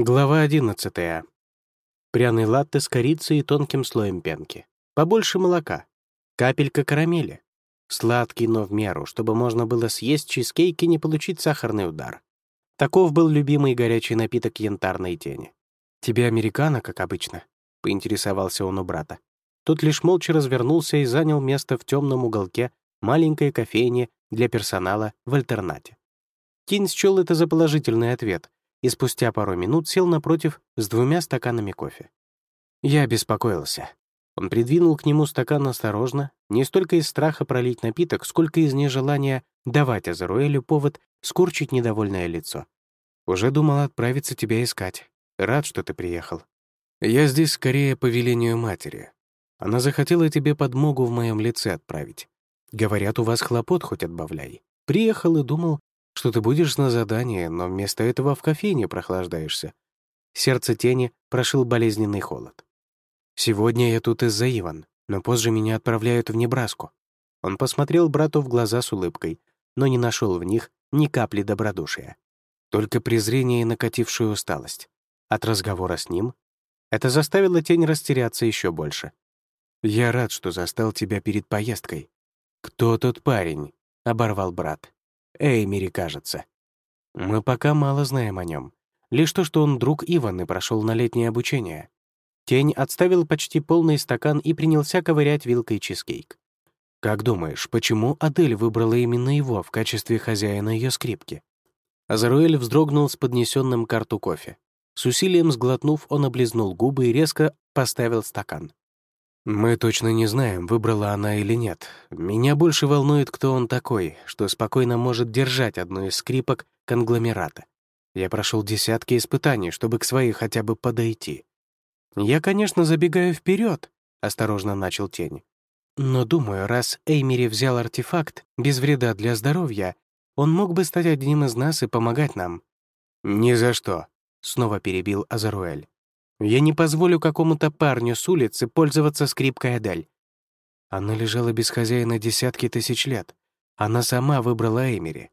Глава 11. Пряный латте с корицей и тонким слоем пенки. Побольше молока. Капелька карамели. Сладкий, но в меру, чтобы можно было съесть чизкейк и не получить сахарный удар. Таков был любимый горячий напиток янтарной тени. «Тебе американо, как обычно?» — поинтересовался он у брата. Тот лишь молча развернулся и занял место в темном уголке маленькой кофейни для персонала в альтернате. Тинь счел это за положительный ответ — и спустя пару минут сел напротив с двумя стаканами кофе. Я беспокоился. Он придвинул к нему стакан осторожно, не столько из страха пролить напиток, сколько из нежелания давать Азаруэлю повод скорчить недовольное лицо. «Уже думал отправиться тебя искать. Рад, что ты приехал. Я здесь скорее по велению матери. Она захотела тебе подмогу в моем лице отправить. Говорят, у вас хлопот хоть отбавляй. Приехал и думал, что ты будешь на задании, но вместо этого в кофейне прохлаждаешься. Сердце тени прошил болезненный холод. Сегодня я тут из-за Иван, но позже меня отправляют в Небраску. Он посмотрел брату в глаза с улыбкой, но не нашел в них ни капли добродушия. Только презрение и накатившую усталость. От разговора с ним это заставило тень растеряться еще больше. «Я рад, что застал тебя перед поездкой». «Кто тот парень?» — оборвал брат. Эймери, кажется. Мы пока мало знаем о нем. Лишь то, что он друг Иван и прошел на летнее обучение. Тень отставил почти полный стакан и принялся ковырять вилкой чизкейк. «Как думаешь, почему Адель выбрала именно его в качестве хозяина ее скрипки?» Азаруэль вздрогнул с поднесенным карту кофе. С усилием сглотнув, он облизнул губы и резко поставил стакан. «Мы точно не знаем, выбрала она или нет. Меня больше волнует, кто он такой, что спокойно может держать одну из скрипок конгломерата. Я прошел десятки испытаний, чтобы к своей хотя бы подойти. Я, конечно, забегаю вперед, осторожно начал тень. Но думаю, раз Эймери взял артефакт без вреда для здоровья, он мог бы стать одним из нас и помогать нам. «Ни за что», — снова перебил Азаруэль. Я не позволю какому-то парню с улицы пользоваться скрипкой Адель. Она лежала без хозяина десятки тысяч лет. Она сама выбрала Эмери.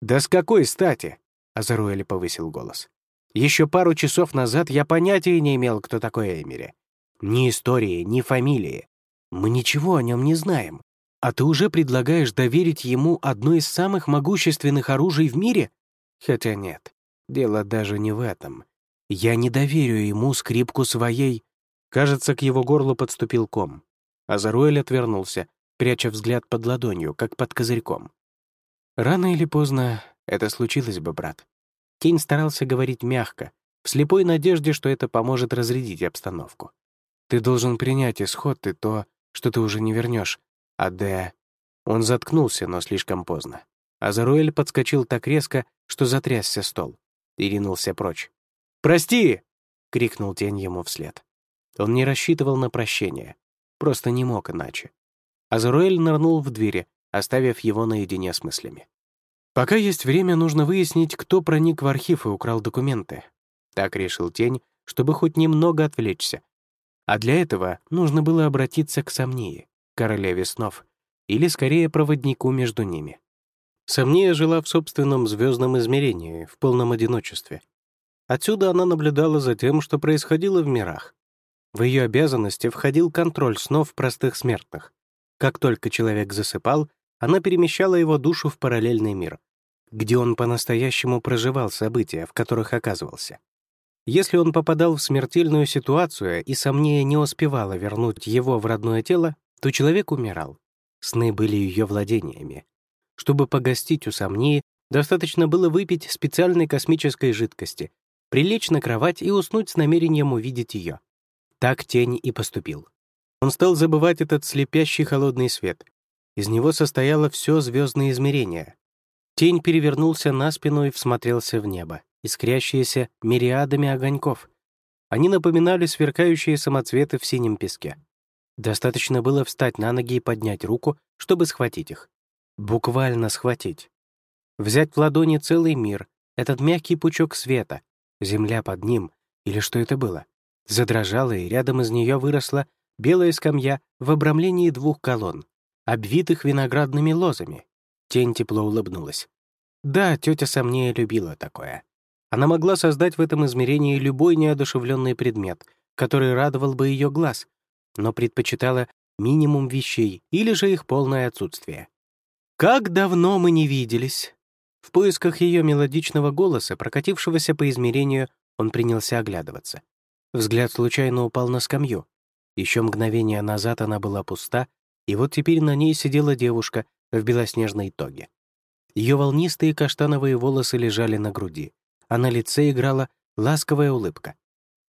«Да с какой стати?» — Азаруэль повысил голос. Еще пару часов назад я понятия не имел, кто такой Эмери. Ни истории, ни фамилии. Мы ничего о нем не знаем. А ты уже предлагаешь доверить ему одно из самых могущественных оружий в мире? Хотя нет, дело даже не в этом. Я не доверю ему скрипку своей. Кажется, к его горлу подступил ком. Азаруэль отвернулся, пряча взгляд под ладонью, как под козырьком. Рано или поздно это случилось бы, брат. Кейн старался говорить мягко, в слепой надежде, что это поможет разрядить обстановку. Ты должен принять исход и то, что ты уже не вернешь. А Д... Он заткнулся, но слишком поздно. Азаруэль подскочил так резко, что затрясся стол и ринулся прочь. «Прости!» — крикнул тень ему вслед. Он не рассчитывал на прощение. Просто не мог иначе. Азуруэль нырнул в двери, оставив его наедине с мыслями. «Пока есть время, нужно выяснить, кто проник в архив и украл документы». Так решил тень, чтобы хоть немного отвлечься. А для этого нужно было обратиться к Сомнии, королеве снов, или скорее проводнику между ними. Сомния жила в собственном звездном измерении, в полном одиночестве — Отсюда она наблюдала за тем, что происходило в мирах. В ее обязанности входил контроль снов простых смертных. Как только человек засыпал, она перемещала его душу в параллельный мир, где он по-настоящему проживал события, в которых оказывался. Если он попадал в смертельную ситуацию и сомнение не успевало вернуть его в родное тело, то человек умирал. Сны были ее владениями. Чтобы погостить у сомнений, достаточно было выпить специальной космической жидкости, прилечь на кровать и уснуть с намерением увидеть ее. Так тень и поступил. Он стал забывать этот слепящий холодный свет. Из него состояло все звездное измерение. Тень перевернулся на спину и всмотрелся в небо, искрящиеся мириадами огоньков. Они напоминали сверкающие самоцветы в синем песке. Достаточно было встать на ноги и поднять руку, чтобы схватить их. Буквально схватить. Взять в ладони целый мир, этот мягкий пучок света, Земля под ним, или что это было, задрожала, и рядом из нее выросла белая скамья в обрамлении двух колонн, обвитых виноградными лозами. Тень тепло улыбнулась. Да, тетя Сомнея любила такое. Она могла создать в этом измерении любой неодушевленный предмет, который радовал бы ее глаз, но предпочитала минимум вещей или же их полное отсутствие. «Как давно мы не виделись!» В поисках ее мелодичного голоса, прокатившегося по измерению, он принялся оглядываться. Взгляд случайно упал на скамью. Еще мгновение назад она была пуста, и вот теперь на ней сидела девушка в белоснежной тоге. Ее волнистые каштановые волосы лежали на груди, а на лице играла ласковая улыбка.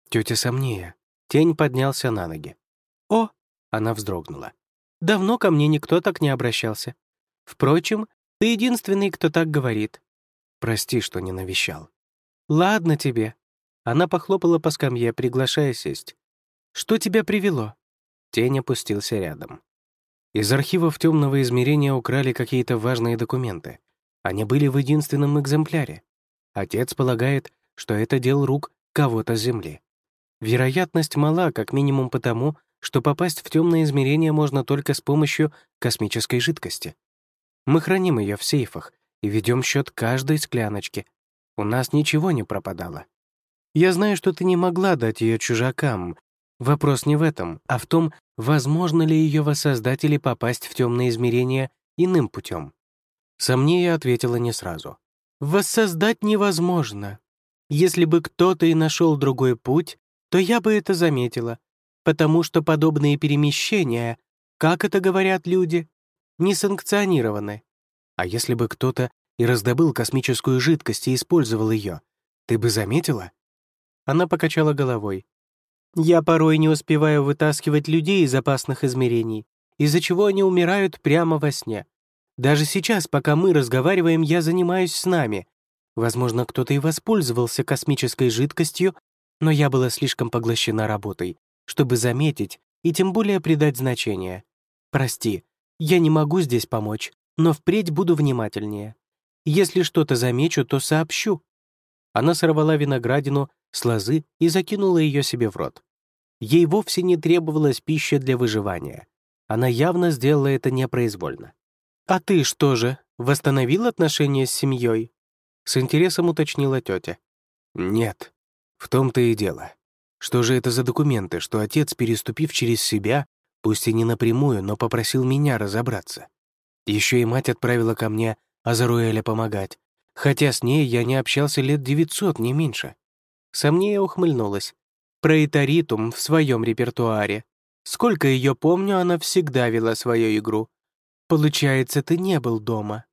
Тетя Сомнея. Тень поднялся на ноги. «О!» — она вздрогнула. «Давно ко мне никто так не обращался. Впрочем, ты единственный, кто так говорит. Прости, что не навещал. Ладно тебе». Она похлопала по скамье, приглашая сесть. «Что тебя привело?» Тень опустился рядом. Из архивов темного измерения украли какие-то важные документы. Они были в единственном экземпляре. Отец полагает, что это дел рук кого-то с Земли. Вероятность мала, как минимум потому, что попасть в темное измерение можно только с помощью космической жидкости. Мы храним ее в сейфах и ведем счет каждой скляночки. У нас ничего не пропадало. Я знаю, что ты не могла дать ее чужакам. Вопрос не в этом, а в том, возможно ли ее воссоздать или попасть в темное измерение иным путем. Сомнея ответила не сразу. «Воссоздать невозможно. Если бы кто-то и нашел другой путь, то я бы это заметила, потому что подобные перемещения, как это говорят люди, не санкционированы. А если бы кто-то и раздобыл космическую жидкость и использовал ее, ты бы заметила? Она покачала головой. Я порой не успеваю вытаскивать людей из опасных измерений, из-за чего они умирают прямо во сне. Даже сейчас, пока мы разговариваем, я занимаюсь с нами. Возможно, кто-то и воспользовался космической жидкостью, но я была слишком поглощена работой, чтобы заметить и тем более придать значение. Прости, я не могу здесь помочь, но впредь буду внимательнее. Если что-то замечу, то сообщу». Она сорвала виноградину с лозы и закинула ее себе в рот. Ей вовсе не требовалась пища для выживания. Она явно сделала это непроизвольно. «А ты что же, восстановил отношения с семьей?» С интересом уточнила тетя. «Нет, в том-то и дело. Что же это за документы, что отец, переступив через себя, пусть и не напрямую, но попросил меня разобраться? Еще и мать отправила ко мне Азаруэля помогать, хотя с ней я не общался лет 900, не меньше. Сомнея ухмыльнулась. Проэтаритум в своем репертуаре. Сколько ее помню, она всегда вела свою игру. Получается, ты не был дома.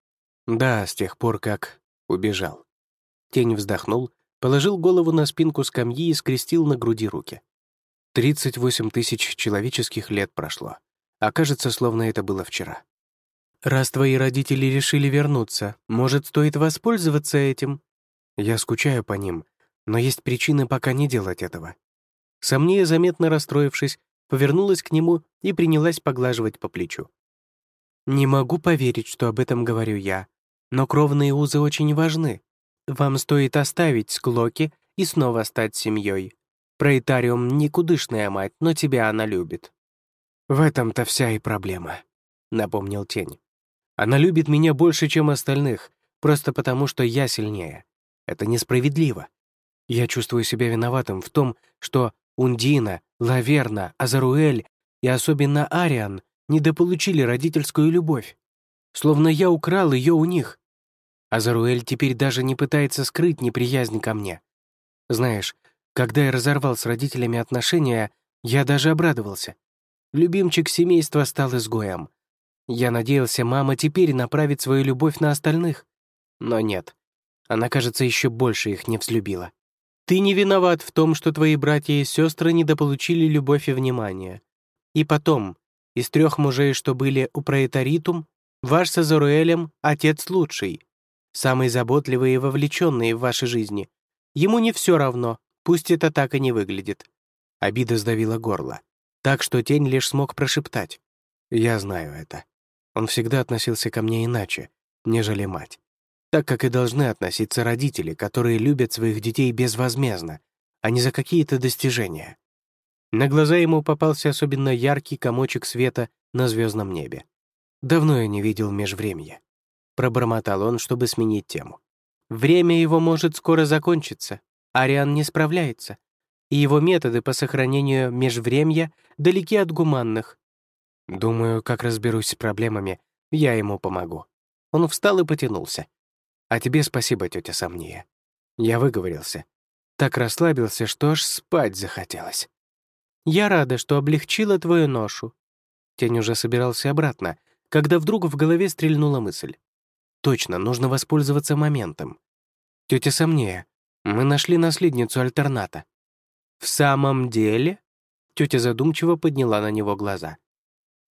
Да, с тех пор, как убежал. Тень вздохнул положил голову на спинку скамьи и скрестил на груди руки. 38 тысяч человеческих лет прошло, а кажется, словно это было вчера. «Раз твои родители решили вернуться, может, стоит воспользоваться этим?» Я скучаю по ним, но есть причины пока не делать этого. Сомнея, заметно расстроившись, повернулась к нему и принялась поглаживать по плечу. «Не могу поверить, что об этом говорю я, но кровные узы очень важны. Вам стоит оставить склоки и снова стать семьей. Проэтариум — никудышная мать, но тебя она любит». «В этом-то вся и проблема», — напомнил Тень. «Она любит меня больше, чем остальных, просто потому, что я сильнее. Это несправедливо. Я чувствую себя виноватым в том, что Ундина, Лаверна, Азаруэль и особенно Ариан недополучили родительскую любовь. Словно я украл ее у них. Азаруэль теперь даже не пытается скрыть неприязнь ко мне. Знаешь, когда я разорвал с родителями отношения, я даже обрадовался. Любимчик семейства стал изгоем. Я надеялся, мама теперь направит свою любовь на остальных. Но нет. Она, кажется, еще больше их не взлюбила. Ты не виноват в том, что твои братья и сестры недополучили любовь и внимание. И потом, из трех мужей, что были у проэтаритум, ваш с Азаруэлем — отец лучший, самый заботливый и вовлеченный в вашей жизни. Ему не все равно, пусть это так и не выглядит. Обида сдавила горло, так что тень лишь смог прошептать. «Я знаю это. Он всегда относился ко мне иначе, нежели мать. Так как и должны относиться родители, которые любят своих детей безвозмездно, а не за какие-то достижения». На глаза ему попался особенно яркий комочек света на звездном небе. Давно я не видел межвремья. Пробормотал он, чтобы сменить тему. Время его может скоро закончиться. Ариан не справляется. И его методы по сохранению межвремья далеки от гуманных. Думаю, как разберусь с проблемами, я ему помогу. Он встал и потянулся. А тебе спасибо, тетя Сомния. Я выговорился. Так расслабился, что аж спать захотелось. Я рада, что облегчила твою ношу. Тень уже собирался обратно, когда вдруг в голове стрельнула мысль. Точно, нужно воспользоваться моментом. Тетя Сомнея, мы нашли наследницу альтерната. В самом деле? Тетя задумчиво подняла на него глаза.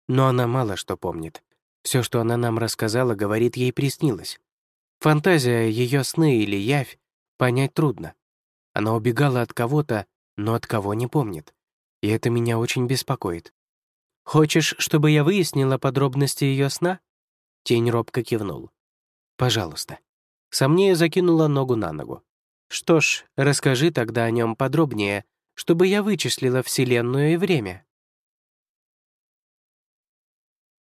Но она мало что помнит. Все, что она нам рассказала, говорит, ей приснилось. Фантазия, ее сны или явь понять трудно. Она убегала от кого-то, но от кого не помнит. И это меня очень беспокоит. «Хочешь, чтобы я выяснила подробности ее сна?» Тень робко кивнул. «Пожалуйста». Сомнея закинула ногу на ногу. «Что ж, расскажи тогда о нем подробнее, чтобы я вычислила Вселенную и время».